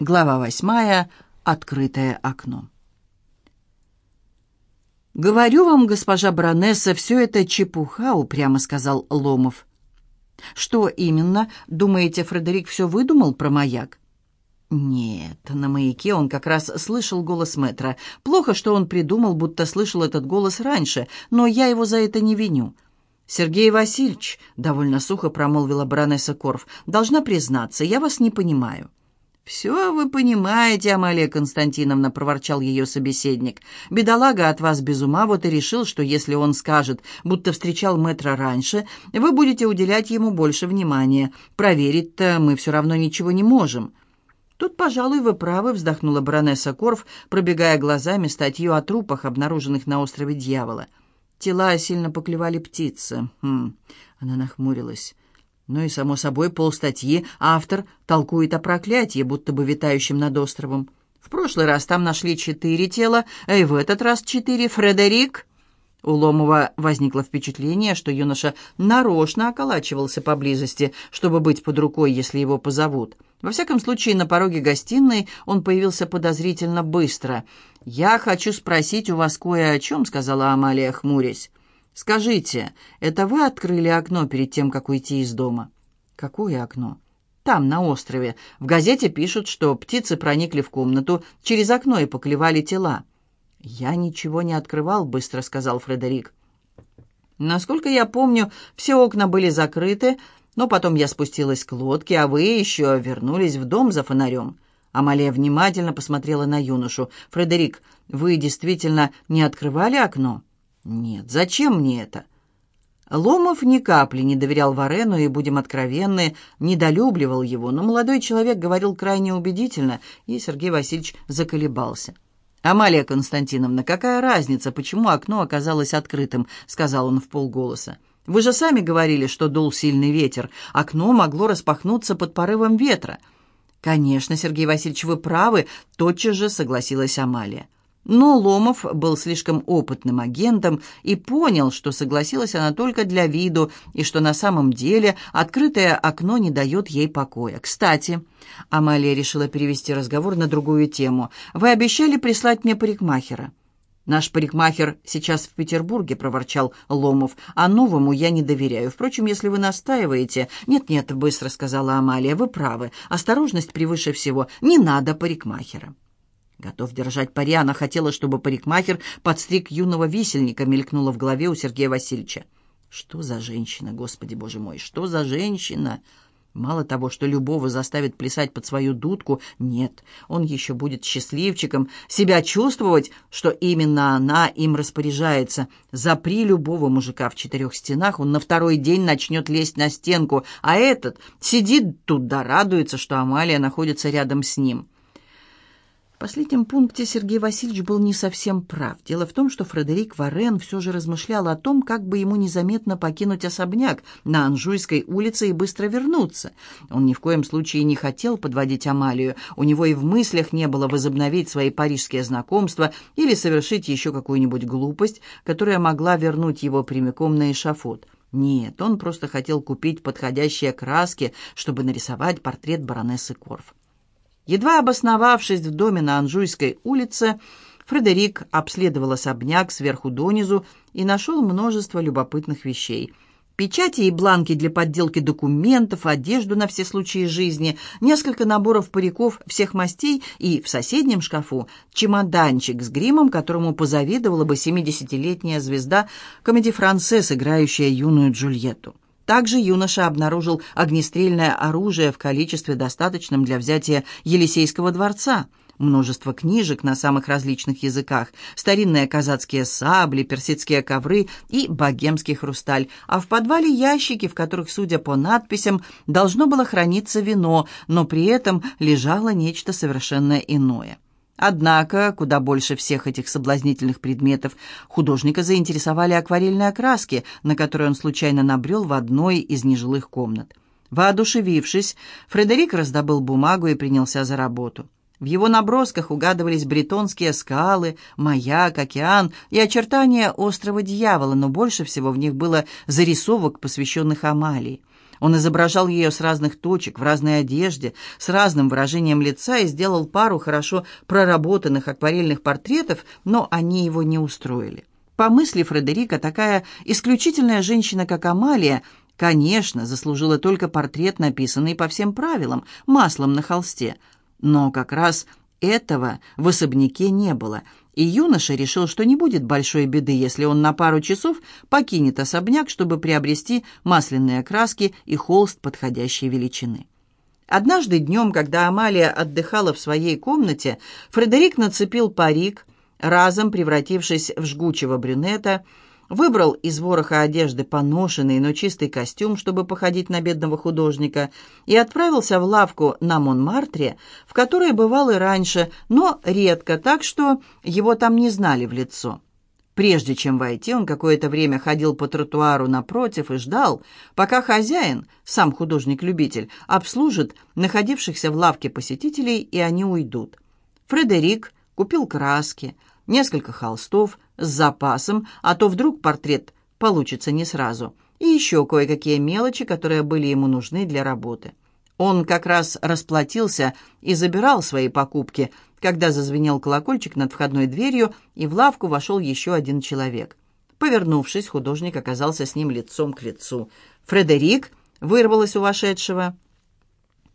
Глава восьмая. Открытое окно. «Говорю вам, госпожа баронесса, все это чепуха», — упрямо сказал Ломов. «Что именно? Думаете, Фредерик все выдумал про маяк?» «Нет, на маяке он как раз слышал голос мэтра. Плохо, что он придумал, будто слышал этот голос раньше, но я его за это не виню». «Сергей Васильевич», — довольно сухо промолвила баронесса Корф, — «должна признаться, я вас не понимаю». «Все вы понимаете, Амалия Константиновна», — проворчал ее собеседник. «Бедолага от вас без ума, вот и решил, что если он скажет, будто встречал мэтра раньше, вы будете уделять ему больше внимания. Проверить-то мы все равно ничего не можем». «Тут, пожалуй, вы правы», — вздохнула баронесса Корф, пробегая глазами статью о трупах, обнаруженных на острове Дьявола. Тела сильно поклевали птицы. Хм, она нахмурилась. Ну и, само собой, полстатьи автор толкует о проклятии, будто бы витающем над островом. В прошлый раз там нашли четыре тела, а и в этот раз четыре. Фредерик... У Ломова возникло впечатление, что юноша нарочно околачивался поблизости, чтобы быть под рукой, если его позовут. Во всяком случае, на пороге гостиной он появился подозрительно быстро. «Я хочу спросить у вас кое о чем», — сказала Амалия, хмурясь. «Скажите, это вы открыли окно перед тем, как уйти из дома?» «Какое окно?» «Там, на острове. В газете пишут, что птицы проникли в комнату через окно и поклевали тела». «Я ничего не открывал», — быстро сказал Фредерик. «Насколько я помню, все окна были закрыты, но потом я спустилась к лодке, а вы еще вернулись в дом за фонарем». Амалия внимательно посмотрела на юношу. «Фредерик, вы действительно не открывали окно?» «Нет, зачем мне это?» Ломов ни капли не доверял Варену и, будем откровенны, недолюбливал его, но молодой человек говорил крайне убедительно, и Сергей Васильевич заколебался. «Амалия Константиновна, какая разница, почему окно оказалось открытым?» — сказал он в полголоса. «Вы же сами говорили, что дул сильный ветер. Окно могло распахнуться под порывом ветра». «Конечно, Сергей Васильевич, вы правы», — тотчас же согласилась Амалия. Но Ломов был слишком опытным агентом и понял, что согласилась она только для виду, и что на самом деле открытое окно не дает ей покоя. «Кстати», — Амалия решила перевести разговор на другую тему, «вы обещали прислать мне парикмахера». «Наш парикмахер сейчас в Петербурге», — проворчал Ломов, «а новому я не доверяю. Впрочем, если вы настаиваете...» «Нет-нет», — быстро сказала Амалия, «вы правы. Осторожность превыше всего. Не надо парикмахера». Готов держать пари, она хотела, чтобы парикмахер подстриг юного висельника, мелькнула в голове у Сергея Васильевича. Что за женщина, Господи Боже мой, что за женщина? Мало того, что любого заставит плясать под свою дудку, нет, он еще будет счастливчиком, себя чувствовать, что именно она им распоряжается. Запри любого мужика в четырех стенах, он на второй день начнет лезть на стенку, а этот сидит тут да радуется, что Амалия находится рядом с ним. В последнем пункте Сергей Васильевич был не совсем прав. Дело в том, что Фредерик Варен все же размышлял о том, как бы ему незаметно покинуть особняк на Анжуйской улице и быстро вернуться. Он ни в коем случае не хотел подводить Амалию. У него и в мыслях не было возобновить свои парижские знакомства или совершить еще какую-нибудь глупость, которая могла вернуть его прямиком на эшафот. Нет, он просто хотел купить подходящие краски, чтобы нарисовать портрет баронессы Корф. Едва обосновавшись в доме на Анжуйской улице, Фредерик обследовал особняк сверху донизу и нашел множество любопытных вещей. Печати и бланки для подделки документов, одежду на все случаи жизни, несколько наборов париков всех мастей и в соседнем шкафу чемоданчик с гримом, которому позавидовала бы 70-летняя звезда комедий-францесс, играющая юную Джульетту. Также юноша обнаружил огнестрельное оружие в количестве достаточном для взятия Елисейского дворца, множество книжек на самых различных языках, старинные казацкие сабли, персидские ковры и богемский хрусталь, а в подвале ящики, в которых, судя по надписям, должно было храниться вино, но при этом лежало нечто совершенно иное. Однако, куда больше всех этих соблазнительных предметов, художника заинтересовали акварельные краски, на которые он случайно набрел в одной из нежилых комнат. Воодушевившись, Фредерик раздобыл бумагу и принялся за работу. В его набросках угадывались бретонские скалы, маяк, океан и очертания острова Дьявола, но больше всего в них было зарисовок, посвященных Амалии. Он изображал ее с разных точек, в разной одежде, с разным выражением лица и сделал пару хорошо проработанных акварельных портретов, но они его не устроили. По мысли Фредерика, такая исключительная женщина, как Амалия, конечно, заслужила только портрет, написанный по всем правилам, маслом на холсте. Но как раз этого в особняке не было, и юноша решил, что не будет большой беды, если он на пару часов покинет особняк, чтобы приобрести масляные краски и холст подходящей величины. Однажды днем, когда Амалия отдыхала в своей комнате, Фредерик нацепил парик, разом превратившись в жгучего брюнета, выбрал из вороха одежды поношенный, но чистый костюм, чтобы походить на бедного художника, и отправился в лавку на Монмартре, в которой бывал и раньше, но редко, так что его там не знали в лицо. Прежде чем войти, он какое-то время ходил по тротуару напротив и ждал, пока хозяин, сам художник-любитель, обслужит находившихся в лавке посетителей, и они уйдут. Фредерик купил краски, несколько холстов с запасом, а то вдруг портрет получится не сразу, и еще кое-какие мелочи, которые были ему нужны для работы. Он как раз расплатился и забирал свои покупки, когда зазвенел колокольчик над входной дверью, и в лавку вошел еще один человек. Повернувшись, художник оказался с ним лицом к лицу. «Фредерик!» — вырвалось у вошедшего.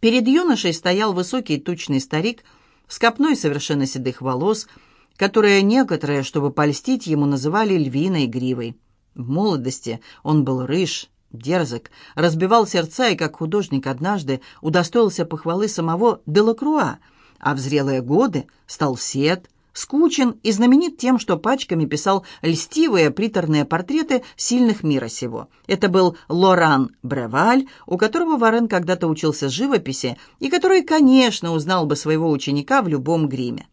Перед юношей стоял высокий тучный старик с копной совершенно седых волос, которые некоторые, чтобы польстить ему, называли львиной гривой. В молодости он был рыж, дерзок, разбивал сердца и, как художник, однажды удостоился похвалы самого Делакруа, а в зрелые годы стал сед, скучен и знаменит тем, что пачками писал льстивые приторные портреты сильных мира сего. Это был Лоран Бреваль, у которого Варен когда-то учился живописи и который, конечно, узнал бы своего ученика в любом гриме.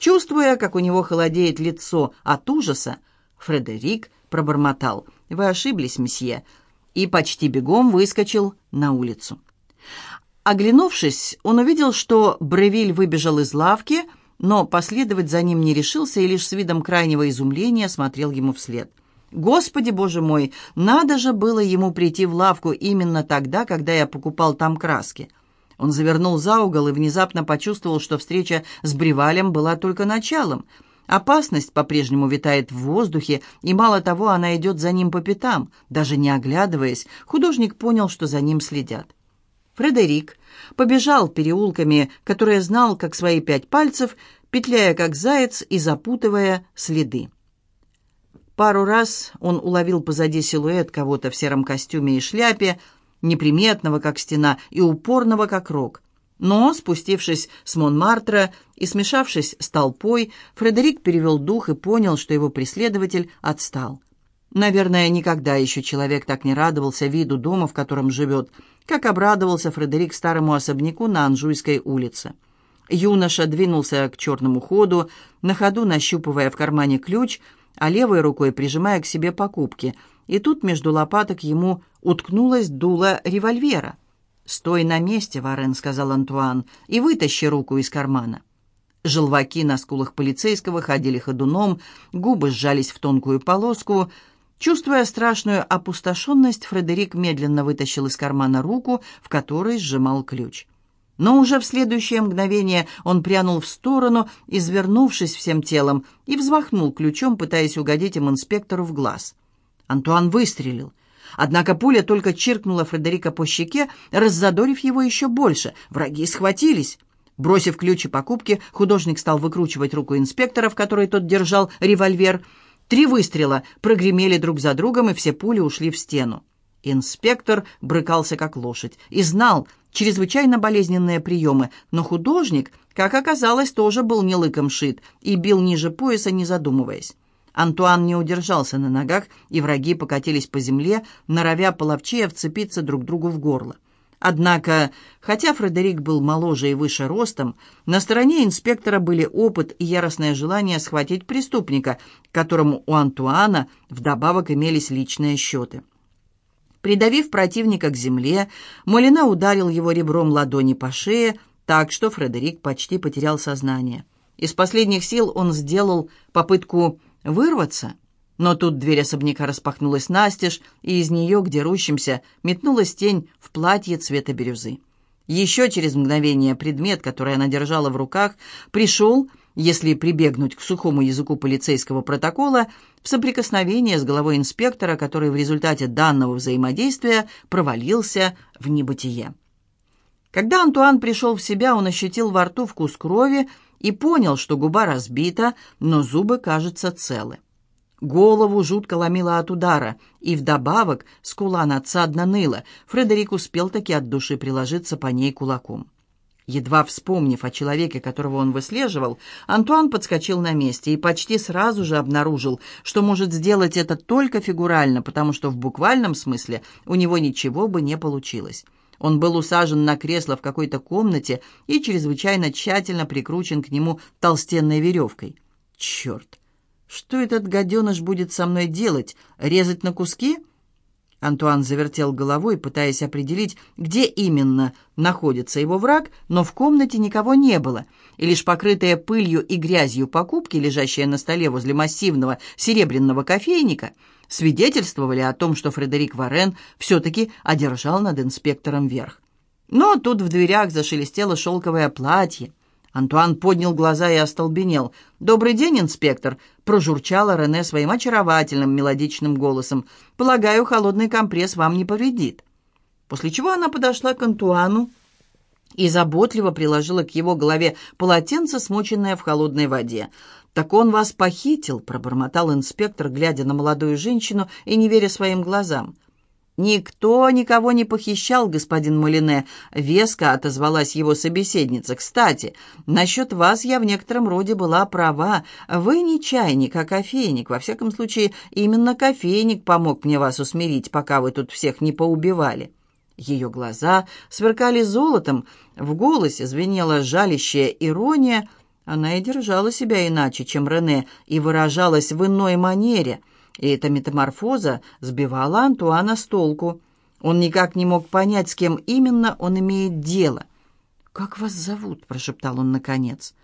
Чувствуя, как у него холодеет лицо от ужаса, Фредерик пробормотал «Вы ошиблись, месье», и почти бегом выскочил на улицу. Оглянувшись, он увидел, что Бревиль выбежал из лавки, но последовать за ним не решился и лишь с видом крайнего изумления смотрел ему вслед. «Господи, боже мой, надо же было ему прийти в лавку именно тогда, когда я покупал там краски!» Он завернул за угол и внезапно почувствовал, что встреча с Бревалем была только началом. Опасность по-прежнему витает в воздухе, и мало того, она идет за ним по пятам. Даже не оглядываясь, художник понял, что за ним следят. Фредерик побежал переулками, которые знал как свои пять пальцев, петляя как заяц и запутывая следы. Пару раз он уловил позади силуэт кого-то в сером костюме и шляпе, неприметного, как стена, и упорного, как рог. Но, спустившись с Монмартра и смешавшись с толпой, Фредерик перевел дух и понял, что его преследователь отстал. Наверное, никогда еще человек так не радовался виду дома, в котором живет, как обрадовался Фредерик старому особняку на Анжуйской улице. Юноша двинулся к черному ходу, на ходу нащупывая в кармане ключ, а левой рукой прижимая к себе покупки – и тут между лопаток ему уткнулась дуло револьвера. «Стой на месте, Варен», — сказал Антуан, — «и вытащи руку из кармана». Желваки на скулах полицейского ходили ходуном, губы сжались в тонкую полоску. Чувствуя страшную опустошенность, Фредерик медленно вытащил из кармана руку, в которой сжимал ключ. Но уже в следующее мгновение он прянул в сторону, извернувшись всем телом, и взмахнул ключом, пытаясь угодить им инспектору в глаз. Антуан выстрелил. Однако пуля только чиркнула Фредерика по щеке, раззадорив его еще больше. Враги схватились. Бросив ключи покупки, художник стал выкручивать руку инспектора, в которой тот держал револьвер. Три выстрела прогремели друг за другом, и все пули ушли в стену. Инспектор брыкался как лошадь и знал чрезвычайно болезненные приемы, но художник, как оказалось, тоже был не лыком шит и бил ниже пояса, не задумываясь. Антуан не удержался на ногах, и враги покатились по земле, норовя половчее вцепиться друг другу в горло. Однако, хотя Фредерик был моложе и выше ростом, на стороне инспектора были опыт и яростное желание схватить преступника, которому у Антуана вдобавок имелись личные счеты. Придавив противника к земле, Молина ударил его ребром ладони по шее, так что Фредерик почти потерял сознание. Из последних сил он сделал попытку Вырваться? Но тут дверь особняка распахнулась настежь, и из нее, где рущимся, метнулась тень в платье цвета бирюзы. Еще через мгновение предмет, который она держала в руках, пришел, если прибегнуть к сухому языку полицейского протокола, в соприкосновение с головой инспектора, который в результате данного взаимодействия провалился в небытие. Когда Антуан пришел в себя, он ощутил во рту вкус крови и понял, что губа разбита, но зубы, кажется, целы. Голову жутко ломило от удара, и вдобавок скула надсадно ныла. Фредерик успел таки от души приложиться по ней кулаком. Едва вспомнив о человеке, которого он выслеживал, Антуан подскочил на месте и почти сразу же обнаружил, что может сделать это только фигурально, потому что в буквальном смысле у него ничего бы не получилось. Он был усажен на кресло в какой-то комнате и чрезвычайно тщательно прикручен к нему толстенной веревкой. «Черт! Что этот гаденыш будет со мной делать? Резать на куски?» Антуан завертел головой, пытаясь определить, где именно находится его враг, но в комнате никого не было, и лишь покрытые пылью и грязью покупки, лежащие на столе возле массивного серебряного кофейника – свидетельствовали о том, что Фредерик Варен все-таки одержал над инспектором верх. Но тут в дверях зашелестело шелковое платье. Антуан поднял глаза и остолбенел. «Добрый день, инспектор!» — прожурчала Рене своим очаровательным мелодичным голосом. «Полагаю, холодный компресс вам не повредит». После чего она подошла к Антуану и заботливо приложила к его голове полотенце, смоченное в холодной воде. «Так он вас похитил», — пробормотал инспектор, глядя на молодую женщину и не веря своим глазам. «Никто никого не похищал, господин Малине», — веско отозвалась его собеседница. «Кстати, насчет вас я в некотором роде была права. Вы не чайник, а кофейник. Во всяком случае, именно кофейник помог мне вас усмирить, пока вы тут всех не поубивали». Ее глаза сверкали золотом, в голосе звенела жалящая ирония — она и держала себя иначе, чем Рене, и выражалась в иной манере, и эта метаморфоза сбивала Антуана с толку. Он никак не мог понять, с кем именно он имеет дело. «Как вас зовут?» – прошептал он наконец.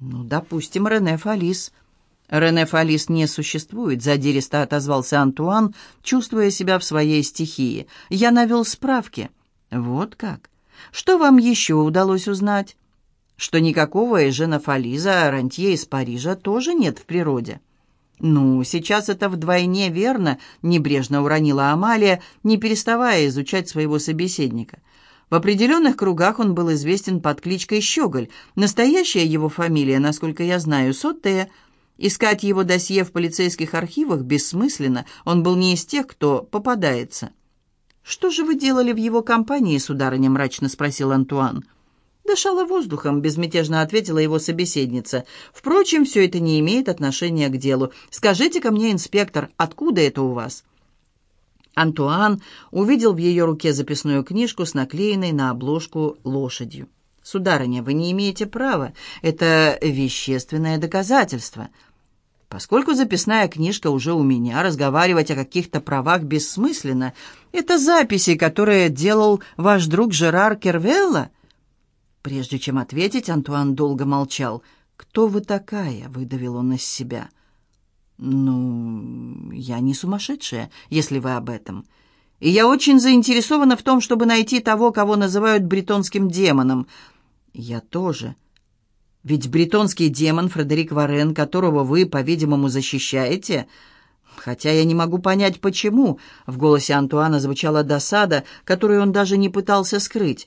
«Ну, допустим, Рене Фалис». «Рене Фалис не существует», — задиристо отозвался Антуан, чувствуя себя в своей стихии. «Я навел справки». «Вот как? Что вам еще удалось узнать?» что никакого Эжена Фализа рантье из Парижа тоже нет в природе. «Ну, сейчас это вдвойне верно», — небрежно уронила Амалия, не переставая изучать своего собеседника. В определенных кругах он был известен под кличкой Щеголь. Настоящая его фамилия, насколько я знаю, Соте. Искать его досье в полицейских архивах бессмысленно, он был не из тех, кто попадается. «Что же вы делали в его компании, сударыня?» — мрачно спросил Антуан. «Антуан». «Дышала воздухом», — безмятежно ответила его собеседница. «Впрочем, все это не имеет отношения к делу. Скажите-ка мне, инспектор, откуда это у вас?» Антуан увидел в ее руке записную книжку с наклеенной на обложку лошадью. «Сударыня, вы не имеете права. Это вещественное доказательство». Поскольку записная книжка уже у меня, разговаривать о каких-то правах бессмысленно. Это записи, которые делал ваш друг Жерар Кервелла. Прежде чем ответить, Антуан долго молчал. «Кто вы такая?» — выдавил он из себя. «Ну, я не сумасшедшая, если вы об этом. И я очень заинтересована в том, чтобы найти того, кого называют бретонским демоном. Я тоже. Ведь бретонский демон Фредерик Варен, которого вы, по-видимому, защищаете...» Хотя я не могу понять, почему. В голосе Антуана звучала досада, которую он даже не пытался скрыть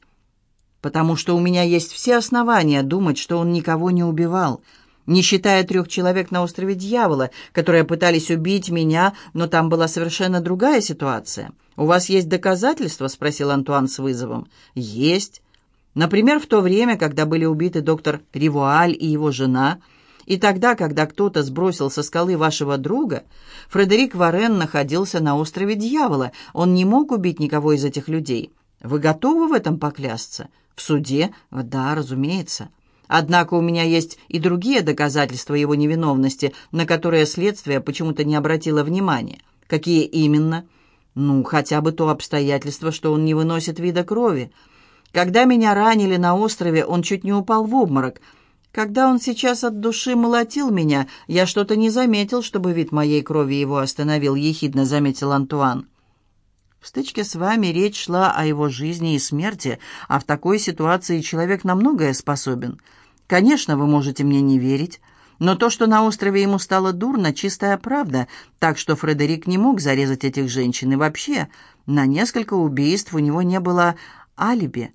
потому что у меня есть все основания думать, что он никого не убивал, не считая трех человек на острове Дьявола, которые пытались убить меня, но там была совершенно другая ситуация. «У вас есть доказательства?» — спросил Антуан с вызовом. «Есть. Например, в то время, когда были убиты доктор Ривуаль и его жена, и тогда, когда кто-то сбросил со скалы вашего друга, Фредерик Варен находился на острове Дьявола. Он не мог убить никого из этих людей. Вы готовы в этом поклясться?» В суде? Да, разумеется. Однако у меня есть и другие доказательства его невиновности, на которые следствие почему-то не обратило внимания. Какие именно? Ну, хотя бы то обстоятельство, что он не выносит вида крови. Когда меня ранили на острове, он чуть не упал в обморок. Когда он сейчас от души молотил меня, я что-то не заметил, чтобы вид моей крови его остановил, ехидно заметил Антуан. В стычке с вами речь шла о его жизни и смерти, а в такой ситуации человек на многое способен. Конечно, вы можете мне не верить, но то, что на острове ему стало дурно, чистая правда, так что Фредерик не мог зарезать этих женщин, и вообще на несколько убийств у него не было алиби.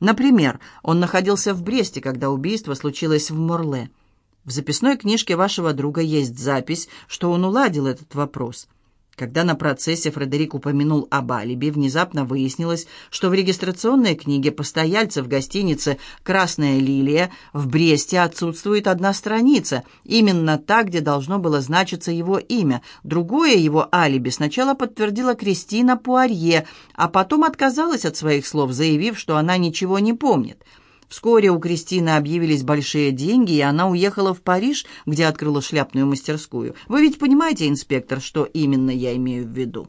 Например, он находился в Бресте, когда убийство случилось в Морле. В записной книжке вашего друга есть запись, что он уладил этот вопрос. Когда на процессе Фредерик упомянул об алиби, внезапно выяснилось, что в регистрационной книге постояльцев гостиницы «Красная лилия» в Бресте отсутствует одна страница, именно та, где должно было значиться его имя. Другое его алиби сначала подтвердила Кристина Пуарье, а потом отказалась от своих слов, заявив, что она ничего не помнит. Вскоре у Кристины объявились большие деньги, и она уехала в Париж, где открыла шляпную мастерскую. Вы ведь понимаете, инспектор, что именно я имею в виду?